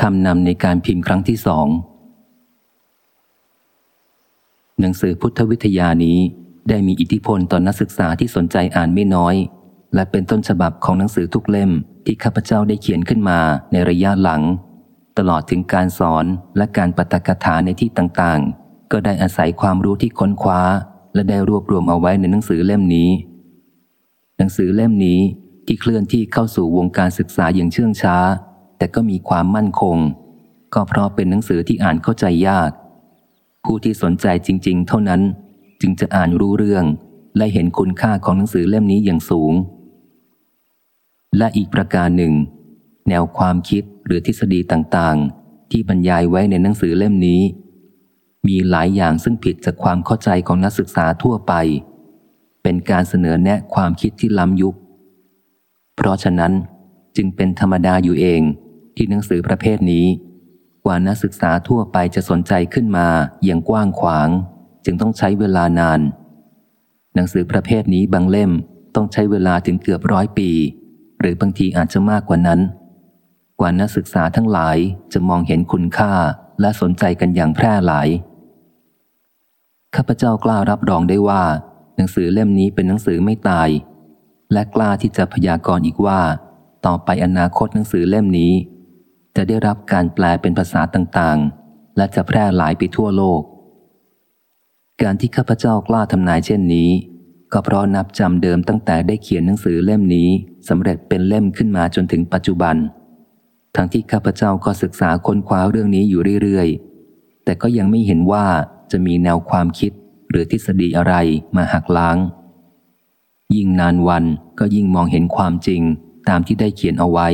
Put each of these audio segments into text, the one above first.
คำนำในการพิมพ์ครั้งที่สอง หนังสือพุทธวิทยานี้ได้มีอิทธิพลต่อนนักศึกษาที่สนใจอ่านไม่น้อย และเป็นต้นฉบับของหนังสือทุกเล่มที่ข้าพเจ้าได้เขียนขึ้นมาในระยะหลัง ตลอดถึงการสอนและการปฏิกถาในที่ต่างๆ ก็ได้อาศัยความรู้ที่ค้นคว้า และได้รวบรวมเอาไว้ในหนังสือเล่มนี้ หนังสือเล่มนี้ที่เคลื่อนที่เข้าสู่วงการศึกษาอย่างเชื่องช้า แต่ก็มีความมั่นคง ก็เพราะเป็นหนังสือที่อ่านเข้าใจยาก ผู้ที่สนใจจริง ๆ เท่านั้นจึงจะอ่านรู้เรื่อง และเห็นคุณค่าของหนังสือเล่มนี้อย่างสูง และอีกประการหนึ่ง แนวความคิดหรือทฤษฎีต่างๆ ที่บรรยายไว้ในหนังสือเล่มนี้ มีหลายอย่างซึ่งผิดจากความเข้าใจของนักศึกษาทั่วไป เป็นการเสนอแนะความคิดที่ล้ำยุค เพราะฉะนั้นจึงเป็นธรรมดาอยู่เอง ที่หนังสือประเภทนี้ กว่านักศึกษาทั่วไปจะสนใจขึ้นมาอย่างกว้างขวาง จึงต้องใช้เวลานาน หนังสือประเภทนี้บางเล่มต้องใช้เวลาถึงเกือบร้อยปี หรือบางทีอาจจะมากกว่านั้น กว่านักศึกษาทั้งหลายจะมองเห็นคุณค่าและสนใจกันอย่างแพร่หลายข้าพเจ้ากล้ารับรองได้ว่า หนังสือเล่มนี้เป็นหนังสือไม่ตาย และกล้าที่จะพยากรณ์อีกว่า ต่อไปอนาคตหนังสือเล่มนี้ จะได้รับการแปลเป็นภาษาต่างๆ และจะแพร่หลายไปทั่วโลก การที่ข้าพเจ้ากล้าทำนายเช่นนี้ ก็เพราะนับจำเดิมตั้งแต่ได้เขียนหนังสือเล่มนี้สำเร็จเป็นเล่มขึ้นมาจนถึงปัจจุบัน ทั้งที่ข้าพเจ้าก็ศึกษาค้นคว้าเรื่องนี้อยู่เรื่อยๆ แต่ก็ยังไม่เห็นว่าจะมีแนวความคิดหรือทฤษฎีอะไรมาหักล้าง ยิ่งนานวันก็ยิ่งมองเห็นความจริงตามที่ได้เขียนเอาไว้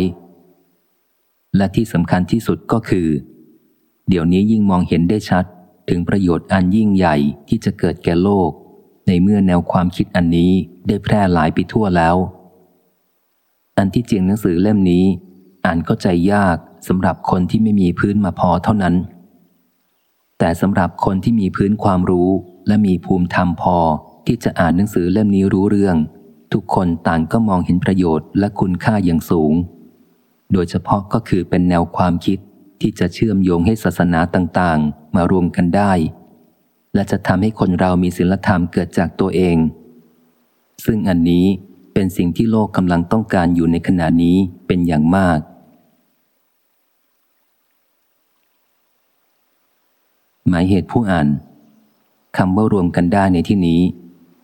และที่สำคัญที่สุดก็คือ เดี๋ยวนี้ยิ่งมองเห็นได้ชัดถึงประโยชน์อันยิ่งใหญ่ที่จะเกิดแก่โลก ในเมื่อแนวความคิดอันนี้ได้แพร่หลายไปทั่วแล้ว อันที่จริงหนังสือเล่มนี้ อ่านเข้าใจยากสำหรับคนที่ไม่มีพื้นมาพอเท่านั้น แต่สำหรับคนที่มีพื้นความรู้และมีภูมิธรรมพอที่จะอ่านหนังสือเล่มนี้รู้เรื่อง ทุกคนต่างก็มองเห็นประโยชน์และคุณค่าอย่างสูง โดยเฉพาะก็คือเป็นแนวความคิดที่จะเชื่อมโยงให้ศาสนาต่างๆ มารวมกันได้ และจะทำให้คนเรามีศีลธรรมเกิดจากตัวเอง ซึ่งอันนี้เป็นสิ่งที่โลกกำลังต้องการอยู่ในขณะนี้เป็นอย่างมาก หมายเหตุผู้อ่านคำว่ารวมกันได้ในที่นี้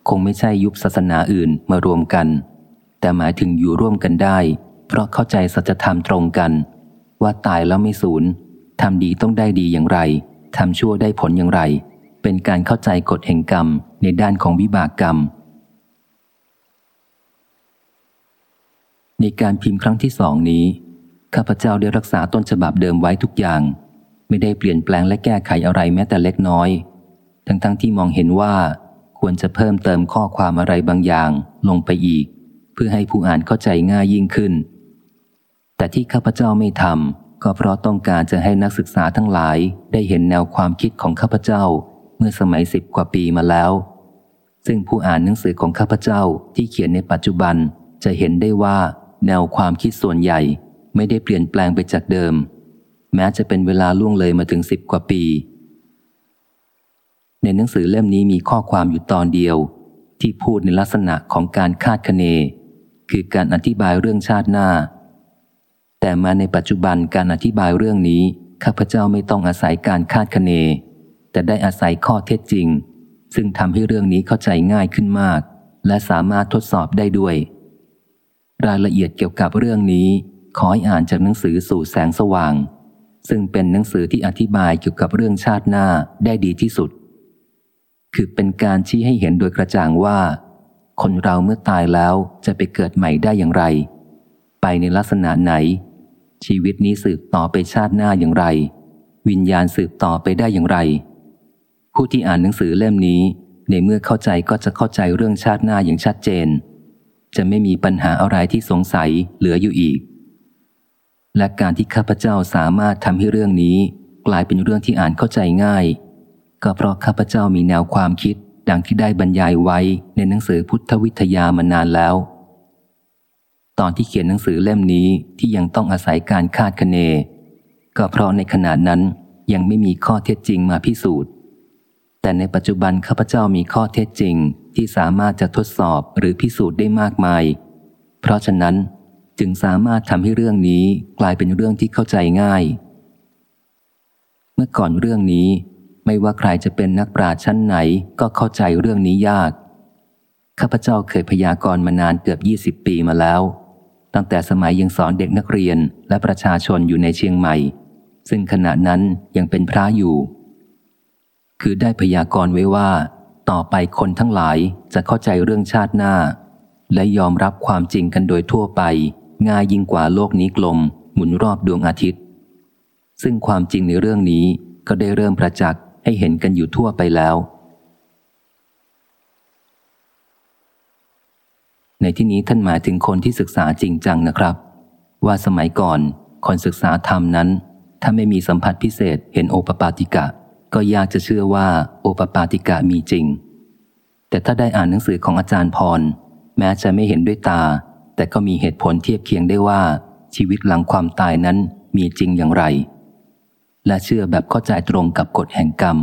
คงไม่ใช่ยุบศาสนาอื่นมารวมกัน แต่หมายถึงอยู่ร่วมกันได้ ราะเข้าใจสัจธรรมตรงกัน ว่าตายแล้วไม่สูญทำดีต้องได้ดีอย่างไรทำชั่วได้ผลอย่างไร เป็นการเข้าใจกฎแห่งกรรมในด้านของวิบากกรรม ในการพิมพ์ครั้งที่สองนี้ ข้าพเจ้าได้รักษาต้นฉบับเดิมไว้ทุกอย่าง ไม่ได้เปลี่ยนแปลงและแก้ไขอะไรแม้แต่เล็กน้อย ทั้งๆทที่มองเห็นว่า ควรจะเพิ่มเติมข้อความอะไรบางอย่างลงไปอีก เพื่อให้ผู้อ่านเข้าใจง่ายยิ่งขึ้น แต่ที่ข้าพเจ้าไม่ทำก็เพราะต้องการจะให้นักศึกษาทั้งหลายได้เห็นแนวความคิดของข้าพเจ้าเมื่อสมัยสิบกว่าปีมาแล้ว ซึ่งผู้อ่านหนังสือของข้าพเจ้าที่เขียนในปัจจุบันจะเห็นได้ว่าแนวความคิดส่วนใหญ่ไม่ได้เปลี่ยนแปลงไปจากเดิม แม้จะเป็นเวลาล่วงเลยมาถึงสิบกว่าปี ในหนังสือเล่มนี้มีข้อความอยู่ตอนเดียว ที่พูดในลักษณะของการคาดคะเน คือการอธิบายเรื่องชาติหน้า แต่มาในปัจจุบันการอธิบายเรื่องนี้ ข้าพเจ้าไม่ต้องอาศัยการคาดคะเน แต่ได้อาศัยข้อเท็จจริง ซึ่งทำให้เรื่องนี้เข้าใจง่ายขึ้นมาก และสามารถทดสอบได้ด้วย รายละเอียดเกี่ยวกับเรื่องนี้ ขอให้อ่านจากหนังสือสู่แสงสว่าง ซึ่งเป็นหนังสือที่อธิบายเกี่ยวกับเรื่องชาติหน้าได้ดีที่สุด คือเป็นการชี้ให้เห็นโดยกระจ่างว่า คนเราเมื่อตายแล้วจะไปเกิดใหม่ได้อย่างไร ไปในลักษณะไหน ชีวิตนี้สืบต่อไปชาติหน้าอย่างไร วิญญาณสืบต่อไปได้อย่างไร ผู้ที่อ่านหนังสือเล่มนี้ ในเมื่อเข้าใจก็จะเข้าใจเรื่องชาติหน้าอย่างชัดเจน จะไม่มีปัญหาอะไรที่สงสัยเหลืออยู่อีก และการที่ข้าพเจ้าสามารถทำให้เรื่องนี้ กลายเป็นเรื่องที่อ่านเข้าใจง่าย ก็เพราะข้าพเจ้ามีแนวความคิดดังที่ได้บรรยายไว้ในหนังสือพุทธวิทยามานานแล้ว ตอนที่เขียนหนังสือเล่มนี้ที่ยังต้องอาศัยการคาดคะเน ก็เพราะในขณะนั้นยังไม่มีข้อเท็จจริงมาพิสูจน์ แต่ในปัจจุบันข้าพเจ้ามีข้อเท็จจริงที่สามารถจะทดสอบหรือพิสูจน์ได้มากมาย เพราะฉะนั้นจึงสามารถทำให้เรื่องนี้กลายเป็นเรื่องที่เข้าใจง่าย เมื่อก่อนเรื่องนี้ไม่ว่าใครจะเป็นนักปราชญ์ชั้นไหนก็เข้าใจเรื่องนี้ยาก ข้าพเจ้าเคยพยากรณ์มานานเกือบ 20 ปีมาแล้ว ตั้งแต่สมัยยังสอนเด็กนักเรียนและประชาชนอยู่ในเชียงใหม่ ซึ่งขณะนั้นยังเป็นพระอยู่ คือได้พยากรณ์ไว้ว่า ต่อไปคนทั้งหลายจะเข้าใจเรื่องชาติหน้า และยอมรับความจริงกันโดยทั่วไป ง่ายยิ่งกว่าโลกนี้กลม หมุนรอบดวงอาทิตย์ ซึ่งความจริงในเรื่องนี้ก็ได้เริ่มประจักษ์ให้เห็นกันอยู่ทั่วไปแล้ว ในที่นี้ท่านหมายถึงคนที่ศึกษาจริงจังนะครับ ว่าสมัยก่อนคนศึกษาธรรมนั้น ถ้าไม่มีสัมผัสพิเศษเห็นโอปปาติกะ ก็ยากจะเชื่อว่าโอปปาติกะมีจริง แต่ถ้าได้อ่านหนังสือของอาจารย์พร แม้จะไม่เห็นด้วยตา แต่ก็มีเหตุผลเทียบเคียงได้ว่า ชีวิตหลังความตายนั้นมีจริงอย่างไร และเชื่อแบบเข้าใจตรงกับกฎแห่งกรรม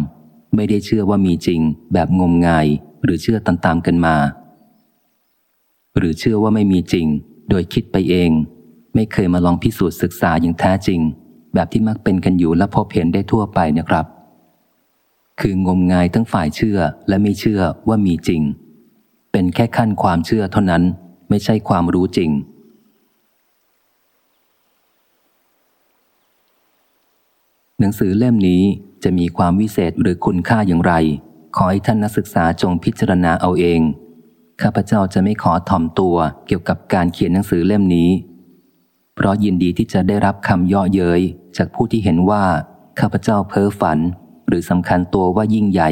ไม่ได้เชื่อว่ามีจริง แบบงมงายหรือเชื่อตามๆกันมา หรือเชื่อว่าไม่มีจริง โดยคิดไปเอง ไม่เคยมาลองพิสูจน์ศึกษาอย่างแท้จริง แบบที่มักเป็นกันอยู่และพบเห็นได้ทั่วไปนะครับ คืองมงายทั้งฝ่ายเชื่อและไม่เชื่อว่ามีจริง เป็นแค่ขั้นความเชื่อเท่านั้นไม่ใช่ความรู้จริงหนังสือเล่มนี้จะมีความวิเศษหรือคุณค่าอย่างไร ขอให้ท่านนักศึกษาจงพิจารณาเอาเอง ข้าพเจ้าจะไม่ขอถ่อมตัวเกี่ยวกับการเขียนหนังสือเล่มนี้ เพราะยินดีที่จะได้รับคำย่อเย้ยจากผู้ที่เห็นว่าข้าพเจ้าเพ้อฝัน หรือสำคัญตัวว่ายิ่งใหญ่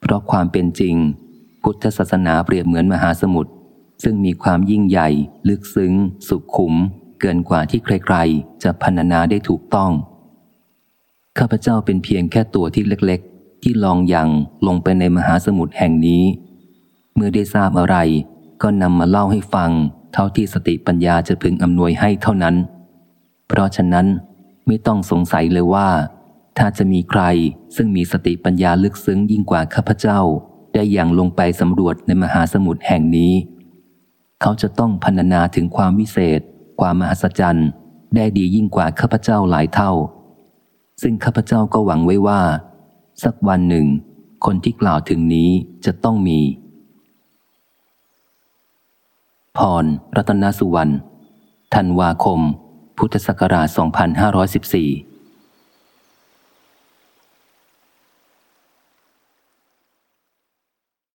เพราะความเป็นจริง พุทธศาสนาเปรียบเหมือนมหาสมุทรซึ่งมีความยิ่งใหญ่ ลึกซึ้ง สุขุม เกินกว่าที่ใครๆ จะพรรณนาได้ถูกต้อง ข้าพเจ้าเป็นเพียงแค่ตัวที่เล็กๆ ที่ลองยังลงไปในมหาสมุทรแห่งนี้ เมื่อได้ทราบอะไร ก็นำมาเล่าให้ฟัง เท่าที่สติปัญญาจะพึงอำนวยให้เท่านั้น เพราะฉะนั้นไม่ต้องสงสัยเลยว่า ถ้าจะมีใครซึ่งมีสติปัญญาลึกซึ้งยิ่งกว่าข้าพเจ้า ได้อย่างลงไปสำรวจในมหาสมุทรแห่งนี้ เขาจะต้องพรรณนาถึงความวิเศษ ความมหัศจรรย์ ได้ดียิ่งกว่าข้าพเจ้าหลายเท่า ซึ่งข้าพเจ้าก็หวังไว้ว่า สักวันหนึ่ง คนที่กล่าวถึงนี้จะต้องมี พร รัตนสุวรรณธันวาคม พุทธศักราช 2514